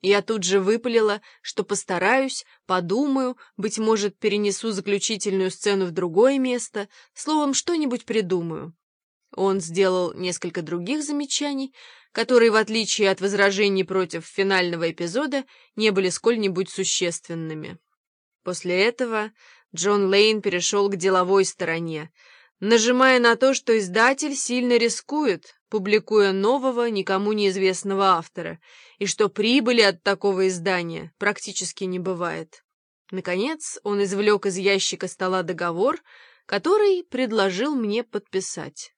Я тут же выпалила, что постараюсь, подумаю, быть может, перенесу заключительную сцену в другое место, словом, что-нибудь придумаю. Он сделал несколько других замечаний, которые, в отличие от возражений против финального эпизода, не были сколь-нибудь существенными. После этого Джон Лейн перешел к деловой стороне, нажимая на то, что издатель сильно рискует, публикуя нового, никому неизвестного автора, и что прибыли от такого издания практически не бывает. Наконец он извлек из ящика стола договор, который предложил мне подписать.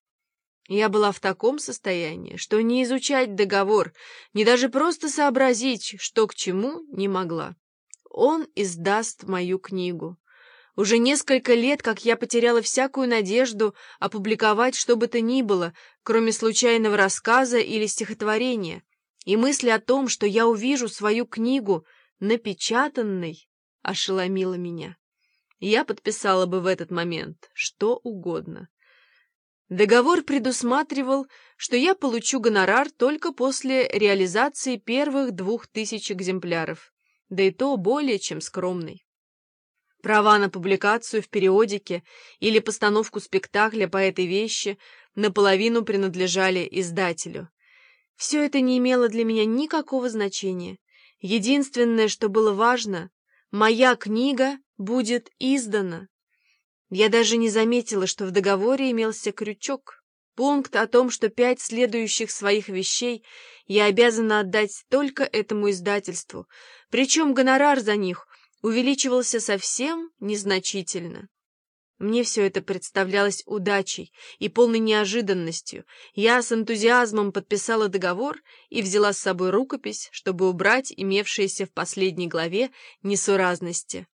Я была в таком состоянии, что не изучать договор, не даже просто сообразить, что к чему, не могла. Он издаст мою книгу. Уже несколько лет, как я потеряла всякую надежду опубликовать что бы то ни было, кроме случайного рассказа или стихотворения, и мысли о том, что я увижу свою книгу напечатанной, ошеломила меня. Я подписала бы в этот момент что угодно. Договор предусматривал, что я получу гонорар только после реализации первых двух тысяч экземпляров, да и то более чем скромный. Права на публикацию в периодике или постановку спектакля по этой вещи наполовину принадлежали издателю. Все это не имело для меня никакого значения. Единственное, что было важно, моя книга будет издана. Я даже не заметила, что в договоре имелся крючок. Пункт о том, что пять следующих своих вещей я обязана отдать только этому издательству, причем гонорар за них увеличивался совсем незначительно. Мне все это представлялось удачей и полной неожиданностью. Я с энтузиазмом подписала договор и взяла с собой рукопись, чтобы убрать имевшиеся в последней главе несуразности.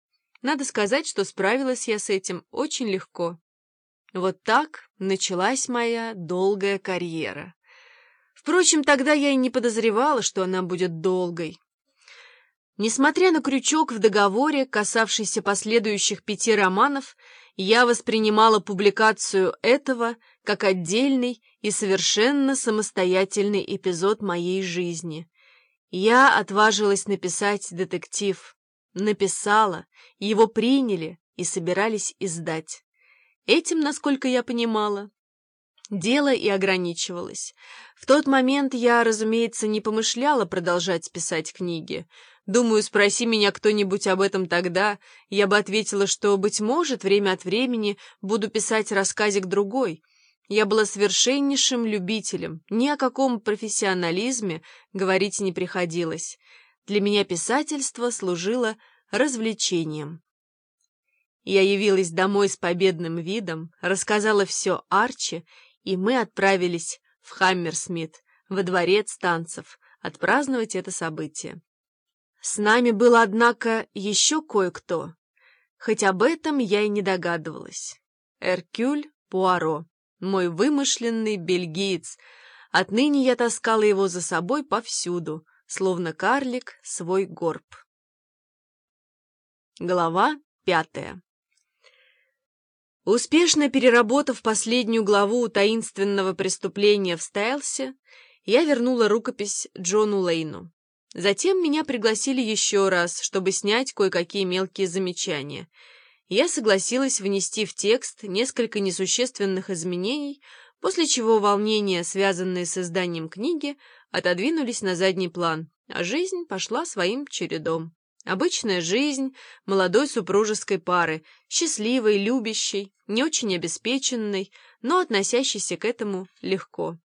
Надо сказать, что справилась я с этим очень легко. Вот так началась моя долгая карьера. Впрочем, тогда я и не подозревала, что она будет долгой. Несмотря на крючок в договоре, касавшийся последующих пяти романов, я воспринимала публикацию этого как отдельный и совершенно самостоятельный эпизод моей жизни. Я отважилась написать детектив. Написала, его приняли и собирались издать. Этим, насколько я понимала, дело и ограничивалось. В тот момент я, разумеется, не помышляла продолжать писать книги, Думаю, спроси меня кто-нибудь об этом тогда, я бы ответила, что, быть может, время от времени буду писать рассказик другой. Я была совершеннейшим любителем, ни о каком профессионализме говорить не приходилось. Для меня писательство служило развлечением. Я явилась домой с победным видом, рассказала все Арчи, и мы отправились в Хаммерсмит, во дворец танцев, отпраздновать это событие. С нами был, однако, еще кое-кто, хоть об этом я и не догадывалась. Эркюль Пуаро, мой вымышленный бельгиец. Отныне я таскала его за собой повсюду, словно карлик свой горб. Глава пятая Успешно переработав последнюю главу таинственного преступления в Стайлсе, я вернула рукопись Джону Лейну. Затем меня пригласили еще раз, чтобы снять кое-какие мелкие замечания. Я согласилась внести в текст несколько несущественных изменений, после чего волнения, связанные с изданием книги, отодвинулись на задний план, а жизнь пошла своим чередом. Обычная жизнь молодой супружеской пары, счастливой, любящей, не очень обеспеченной, но относящейся к этому легко.